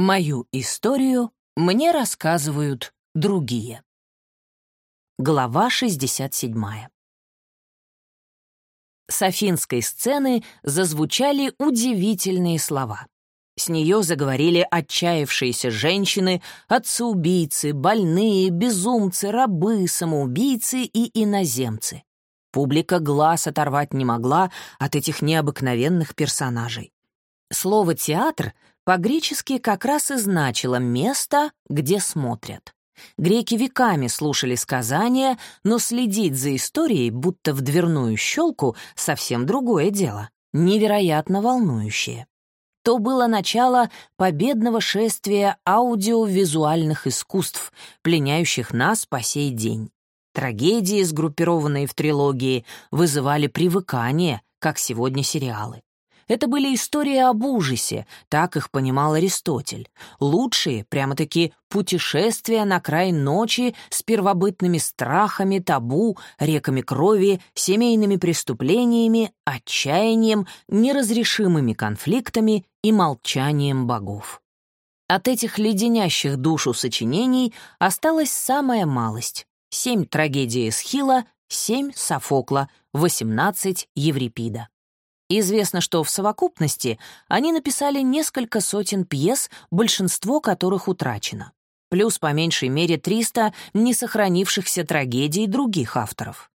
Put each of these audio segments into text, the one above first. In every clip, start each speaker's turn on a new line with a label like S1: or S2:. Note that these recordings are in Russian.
S1: Мою историю мне рассказывают другие. Глава 67. С афинской сцены зазвучали удивительные слова. С нее заговорили отчаявшиеся женщины, отцы-убийцы, больные, безумцы, рабы, самоубийцы и иноземцы. Публика глаз оторвать не могла от этих необыкновенных персонажей. Слово «театр» по-гречески как раз и значило «место, где смотрят». Греки веками слушали сказания, но следить за историей, будто в дверную щелку, совсем другое дело, невероятно волнующее. То было начало победного шествия аудиовизуальных искусств, пленяющих нас по сей день. Трагедии, сгруппированные в трилогии, вызывали привыкание, как сегодня сериалы. Это были истории об ужасе, так их понимал Аристотель. Лучшие, прямо-таки, путешествия на край ночи с первобытными страхами, табу, реками крови, семейными преступлениями, отчаянием, неразрешимыми конфликтами и молчанием богов. От этих леденящих душу сочинений осталась самая малость. Семь трагедий Эсхила, семь Софокла, восемнадцать Еврипида. Известно, что в совокупности они написали несколько сотен пьес, большинство которых утрачено. Плюс по меньшей мере 300 несохранившихся трагедий других авторов.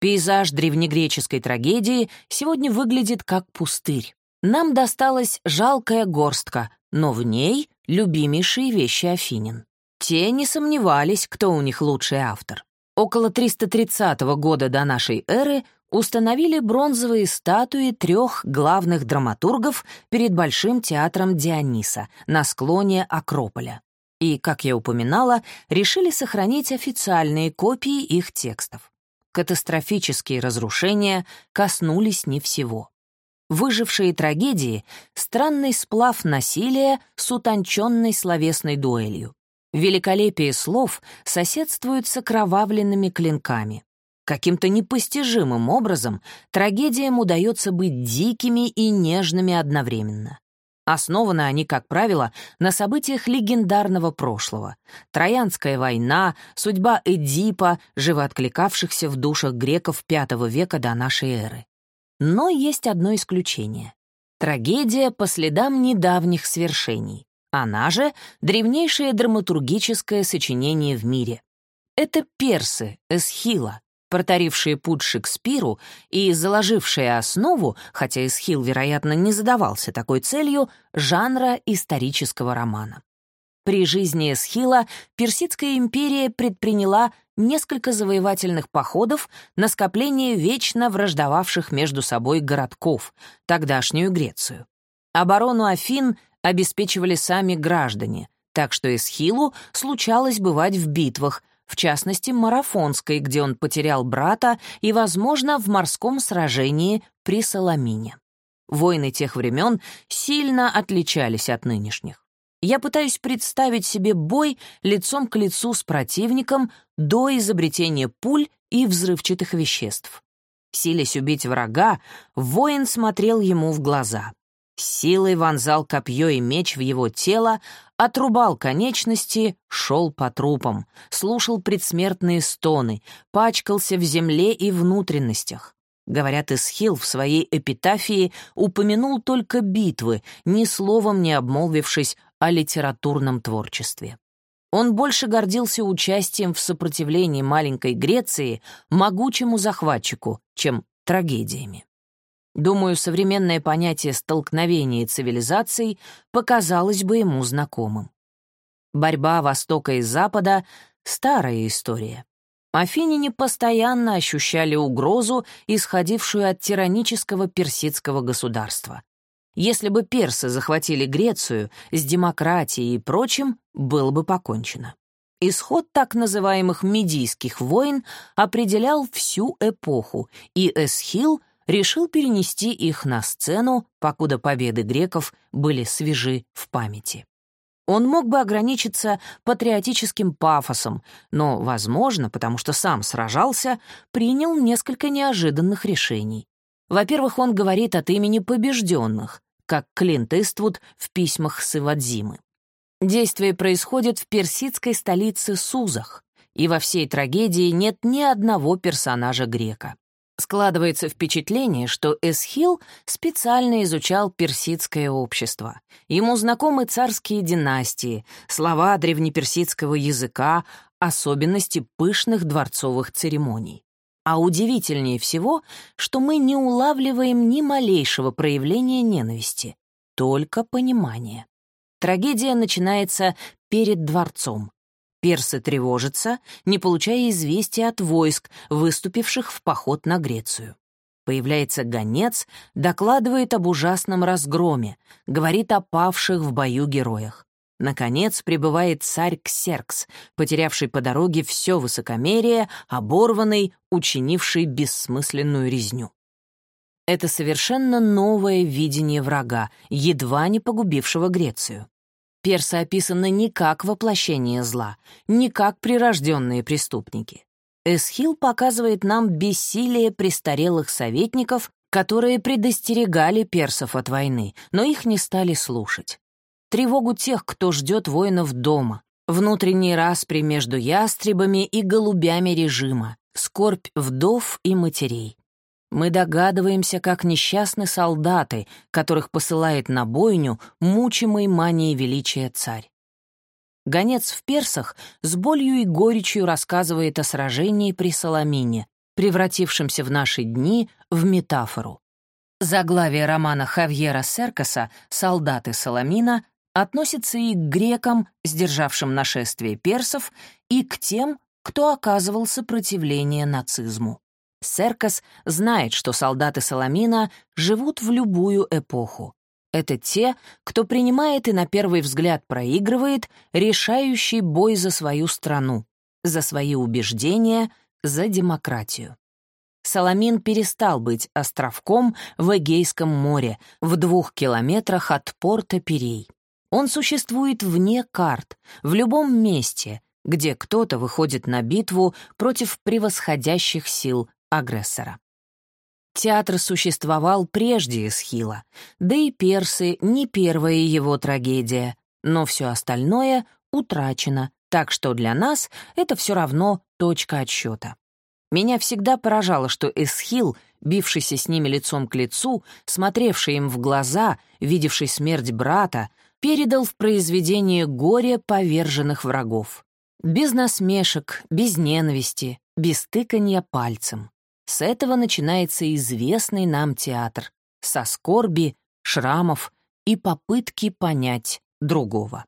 S1: Пейзаж древнегреческой трагедии сегодня выглядит как пустырь. Нам досталась жалкая горстка, но в ней любимейшие вещи Афинин. Те не сомневались, кто у них лучший автор. Около 330 года до нашей эры установили бронзовые статуи трех главных драматургов перед Большим театром Диониса на склоне Акрополя. И, как я упоминала, решили сохранить официальные копии их текстов. Катастрофические разрушения коснулись не всего. Выжившие трагедии — странный сплав насилия с утонченной словесной дуэлью. Великолепие слов соседствует с окровавленными клинками. Каким-то непостижимым образом трагедиям удается быть дикими и нежными одновременно. Основаны они, как правило, на событиях легендарного прошлого. Троянская война, судьба Эдипа, живо откликавшихся в душах греков V века до нашей эры. Но есть одно исключение. Трагедия по следам недавних свершений. Она же — древнейшее драматургическое сочинение в мире. Это персы, Эсхила, протарившие путь Шекспиру и заложившие основу, хотя Исхил, вероятно, не задавался такой целью, жанра исторического романа. При жизни Эсхила Персидская империя предприняла несколько завоевательных походов на скопление вечно враждовавших между собой городков, тогдашнюю Грецию. Оборону Афин обеспечивали сами граждане, так что Эсхилу случалось бывать в битвах — в частности, марафонской, где он потерял брата и, возможно, в морском сражении при Соломине. Войны тех времен сильно отличались от нынешних. Я пытаюсь представить себе бой лицом к лицу с противником до изобретения пуль и взрывчатых веществ. Силясь убить врага, воин смотрел ему в глаза. Силой вонзал копье и меч в его тело, отрубал конечности, шел по трупам, слушал предсмертные стоны, пачкался в земле и внутренностях. Говорят, Исхил в своей эпитафии упомянул только битвы, ни словом не обмолвившись о литературном творчестве. Он больше гордился участием в сопротивлении маленькой Греции могучему захватчику, чем трагедиями. Думаю, современное понятие столкновения цивилизаций показалось бы ему знакомым. Борьба Востока и Запада — старая история. Афиняне постоянно ощущали угрозу, исходившую от тиранического персидского государства. Если бы персы захватили Грецию с демократией и прочим, было бы покончено. Исход так называемых Медийских войн определял всю эпоху, и Эсхил — решил перенести их на сцену, покуда победы греков были свежи в памяти. Он мог бы ограничиться патриотическим пафосом, но, возможно, потому что сам сражался, принял несколько неожиданных решений. Во-первых, он говорит от имени побежденных, как Клинт Иствуд в письмах с Ивадзимы. Действие происходит в персидской столице Сузах, и во всей трагедии нет ни одного персонажа грека. Складывается впечатление, что Эсхил специально изучал персидское общество. Ему знакомы царские династии, слова древнеперсидского языка, особенности пышных дворцовых церемоний. А удивительнее всего, что мы не улавливаем ни малейшего проявления ненависти, только понимание. Трагедия начинается перед дворцом. Персы тревожатся, не получая известия от войск, выступивших в поход на Грецию. Появляется гонец, докладывает об ужасном разгроме, говорит о павших в бою героях. Наконец прибывает царь Ксеркс, потерявший по дороге все высокомерие, оборванный, учинивший бессмысленную резню. Это совершенно новое видение врага, едва не погубившего Грецию. Персы описаны не как воплощение зла, не как прирожденные преступники. Эсхил показывает нам бессилие престарелых советников, которые предостерегали персов от войны, но их не стали слушать. Тревогу тех, кто ждет воинов дома, внутренний распри между ястребами и голубями режима, скорбь вдов и матерей. Мы догадываемся, как несчастны солдаты, которых посылает на бойню мучимый манией величия царь. Гонец в персах с болью и горечью рассказывает о сражении при Соломине, превратившемся в наши дни в метафору. Заглавие романа Хавьера Серкаса «Солдаты Соломина» относится и к грекам, сдержавшим нашествие персов, и к тем, кто оказывал сопротивление нацизму. Серкас знает, что солдаты Соломина живут в любую эпоху. Это те, кто принимает и на первый взгляд проигрывает решающий бой за свою страну, за свои убеждения, за демократию. Соломин перестал быть островком в Эгейском море в двух километрах от порта Перей. Он существует вне карт, в любом месте, где кто-то выходит на битву против превосходящих сил агрессора. Театр существовал прежде Эсхила, да и персы — не первая его трагедия, но все остальное утрачено, так что для нас это все равно точка отсчета. Меня всегда поражало, что Эсхил, бившийся с ними лицом к лицу, смотревший им в глаза, видевший смерть брата, передал в произведение горе поверженных врагов. Без насмешек, без ненависти, без тыканья пальцем. С этого начинается известный нам театр, со скорби, шрамов и попытки понять другого.